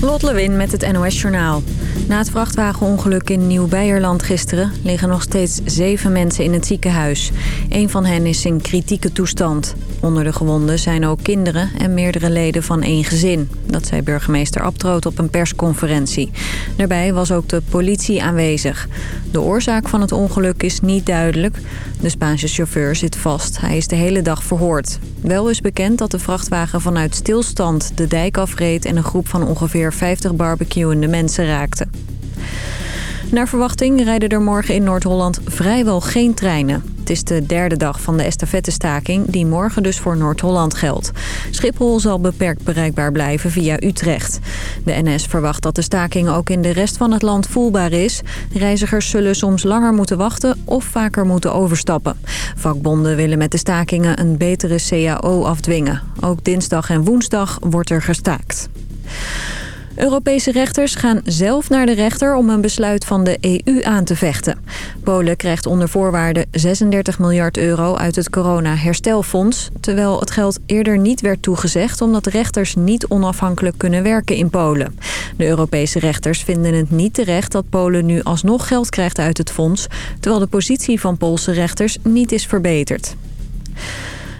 Lot Lewin met het NOS Journaal. Na het vrachtwagenongeluk in Nieuw-Beierland gisteren... liggen nog steeds zeven mensen in het ziekenhuis. Een van hen is in kritieke toestand. Onder de gewonden zijn ook kinderen en meerdere leden van één gezin. Dat zei burgemeester Abtroot op een persconferentie. Daarbij was ook de politie aanwezig. De oorzaak van het ongeluk is niet duidelijk. De Spaanse chauffeur zit vast. Hij is de hele dag verhoord. Wel is bekend dat de vrachtwagen vanuit stilstand de dijk afreed... en een groep van ongeveer 50 barbecuende mensen raakte. Naar verwachting rijden er morgen in Noord-Holland vrijwel geen treinen. Het is de derde dag van de estafettestaking die morgen dus voor Noord-Holland geldt. Schiphol zal beperkt bereikbaar blijven via Utrecht. De NS verwacht dat de staking ook in de rest van het land voelbaar is. Reizigers zullen soms langer moeten wachten of vaker moeten overstappen. Vakbonden willen met de stakingen een betere CAO afdwingen. Ook dinsdag en woensdag wordt er gestaakt. Europese rechters gaan zelf naar de rechter om een besluit van de EU aan te vechten. Polen krijgt onder voorwaarden 36 miljard euro uit het corona-herstelfonds... terwijl het geld eerder niet werd toegezegd... omdat rechters niet onafhankelijk kunnen werken in Polen. De Europese rechters vinden het niet terecht dat Polen nu alsnog geld krijgt uit het fonds... terwijl de positie van Poolse rechters niet is verbeterd.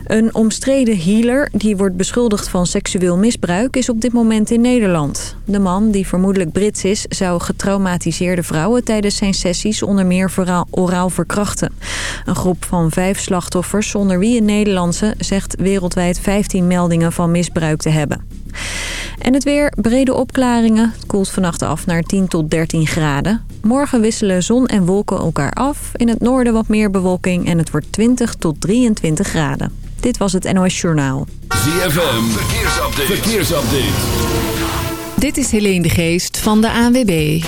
Een omstreden healer die wordt beschuldigd van seksueel misbruik is op dit moment in Nederland. De man, die vermoedelijk Brits is, zou getraumatiseerde vrouwen tijdens zijn sessies onder meer oraal verkrachten. Een groep van vijf slachtoffers, zonder wie een Nederlandse, zegt wereldwijd 15 meldingen van misbruik te hebben. En het weer, brede opklaringen. Het koelt vannacht af naar 10 tot 13 graden. Morgen wisselen zon en wolken elkaar af. In het noorden wat meer bewolking en het wordt 20 tot 23 graden. Dit was het NOS Journaal. ZFM, verkeersupdate. verkeersupdate. Dit is Helene de Geest van de ANWB.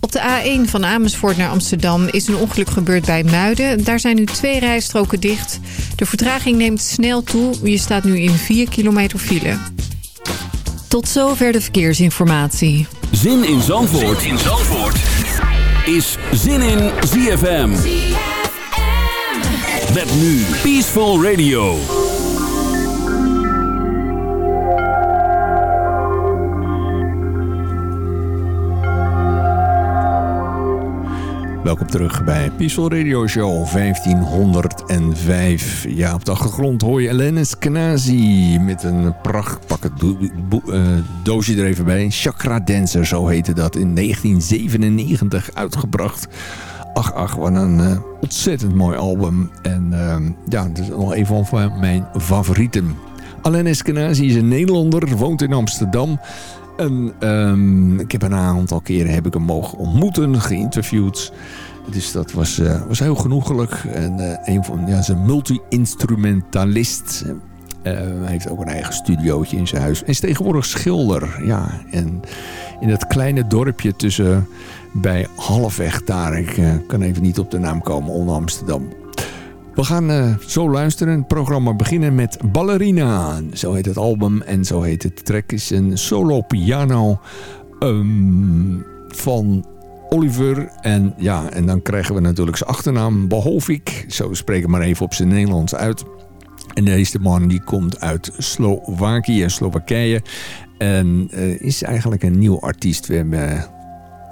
Op de A1 van Amersfoort naar Amsterdam is een ongeluk gebeurd bij Muiden. Daar zijn nu twee rijstroken dicht. De vertraging neemt snel toe. Je staat nu in 4 kilometer file. Tot zover de verkeersinformatie. Zin in Zandvoort, zin in Zandvoort. is Zin in ZFM. Met nu Peaceful Radio. Welkom terug bij Peaceful Radio Show 1505. Ja, op de achtergrond hoor je Elenis Knazi met een pracht, uh, doosje er even bij. Chakra Dancer, zo heette dat, in 1997 uitgebracht. Ach, ach, wat een uh, ontzettend mooi album. En uh, ja, het is nog een van mijn favorieten. Alain Eskenazi is een Nederlander, woont in Amsterdam. En um, ik heb een aantal keren heb ik hem mogen ontmoeten, geïnterviewd. Dus dat was, uh, was heel genoegelijk. En uh, een van, ja, zijn multi-instrumentalist. hij heeft ook een eigen studiootje in zijn huis. En is tegenwoordig schilder. Ja, en in dat kleine dorpje tussen bij halfweg daar. Ik kan even niet op de naam komen, onder Amsterdam. We gaan uh, zo luisteren. Het programma beginnen met Ballerina. Zo heet het album en zo heet het track. is een solo piano um, van Oliver. En ja, en dan krijgen we natuurlijk zijn achternaam Behovik. Zo spreken maar even op zijn Nederlands uit. En deze man die komt uit Slovakië en Slowakije. En uh, is eigenlijk een nieuw artiest. We hebben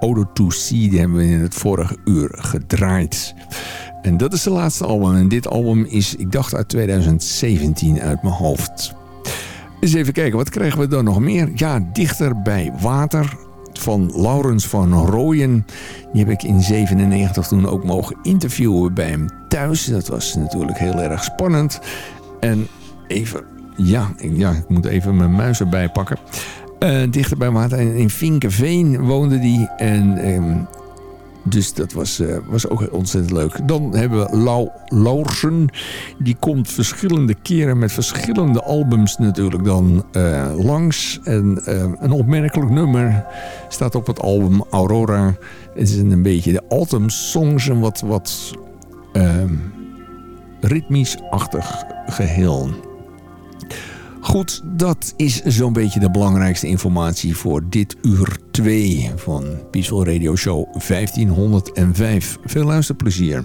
Odo to See, die hebben we in het vorige uur gedraaid. En dat is de laatste album. En dit album is, ik dacht uit 2017 uit mijn hoofd. Eens even kijken, wat krijgen we dan nog meer? Ja, Dichter bij Water van Laurens van Rooyen. Die heb ik in 97 toen ook mogen interviewen bij hem thuis. Dat was natuurlijk heel erg spannend. En even, ja, ja ik moet even mijn muis erbij pakken. Uh, dichter bij water. In Vinkenveen woonde die. En um, dus dat was, uh, was ook ontzettend leuk. Dan hebben we Lau Laursen. Die komt verschillende keren met verschillende albums natuurlijk dan uh, langs. En een opmerkelijk nummer staat op het album Aurora. Het is een beetje de autumn songs. Een wat, wat ritmisch-achtig geheel. Goed, dat is zo'n beetje de belangrijkste informatie voor dit uur 2 van Peaceful Radio Show 1505. Veel luisterplezier.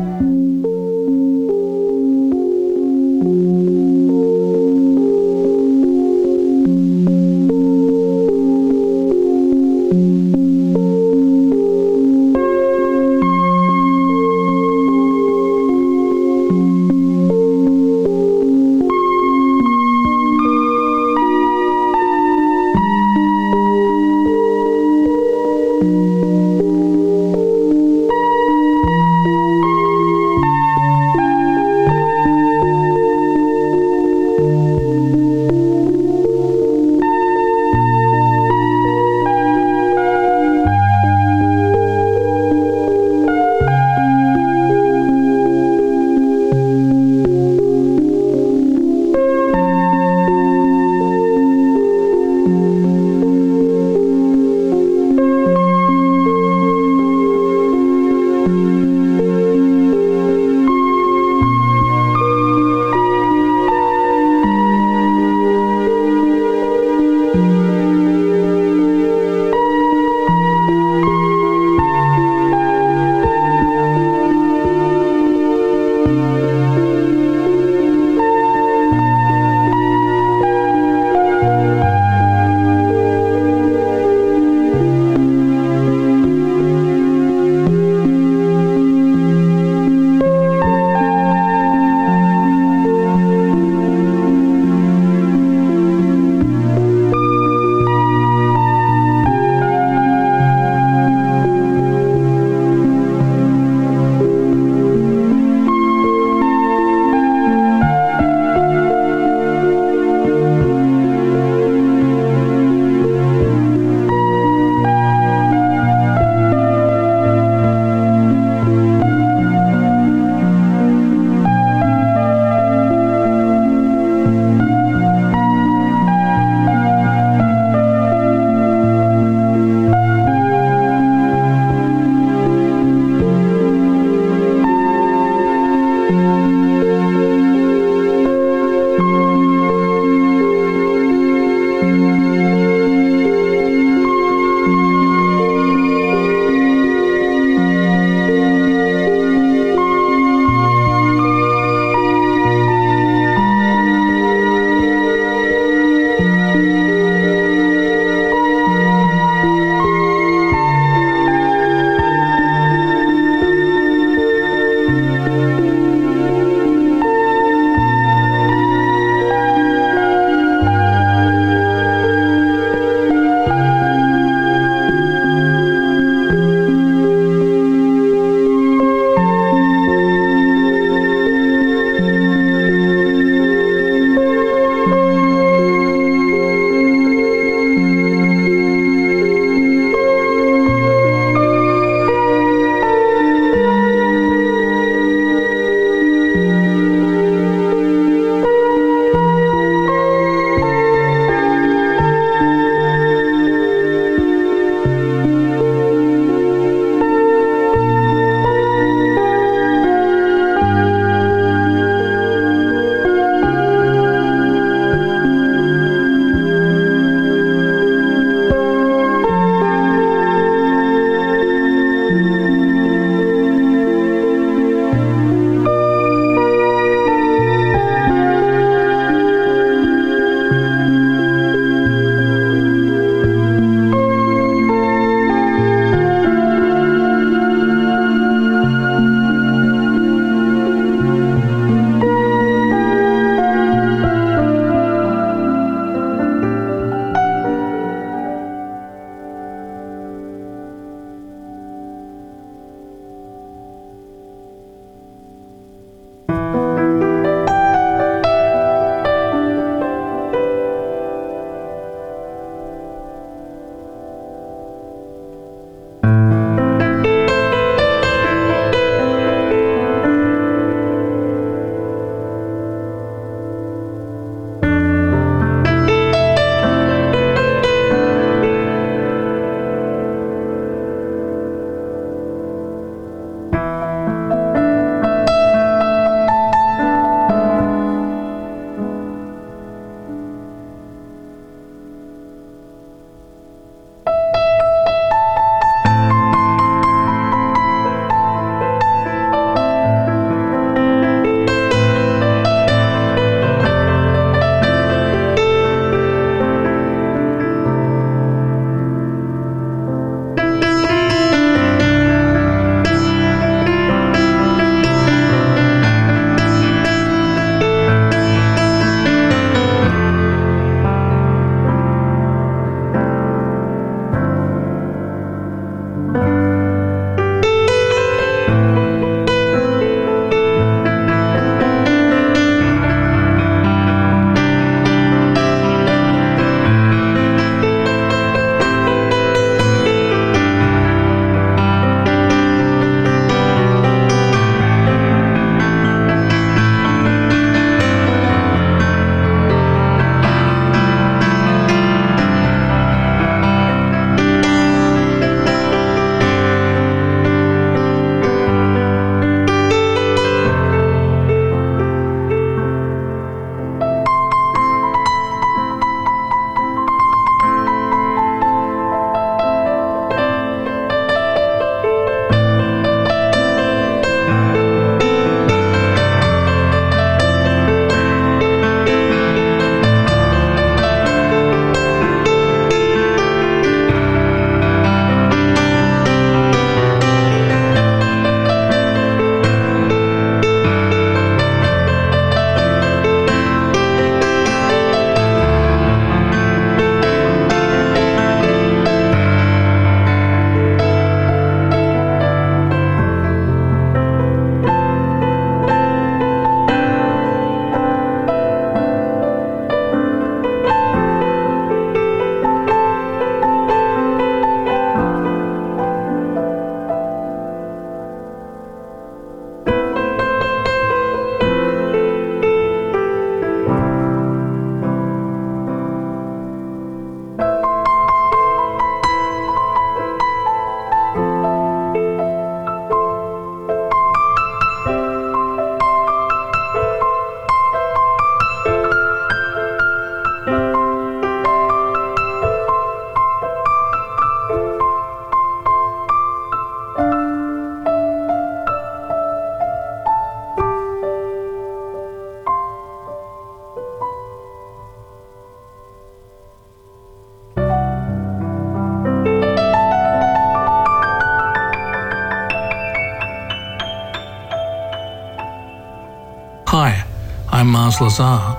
I'm Mars Lazar.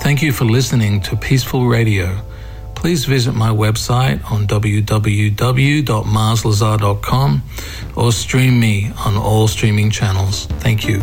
Thank you for listening to Peaceful Radio. Please visit my website on www.marslazar.com or stream me on all streaming channels. Thank you.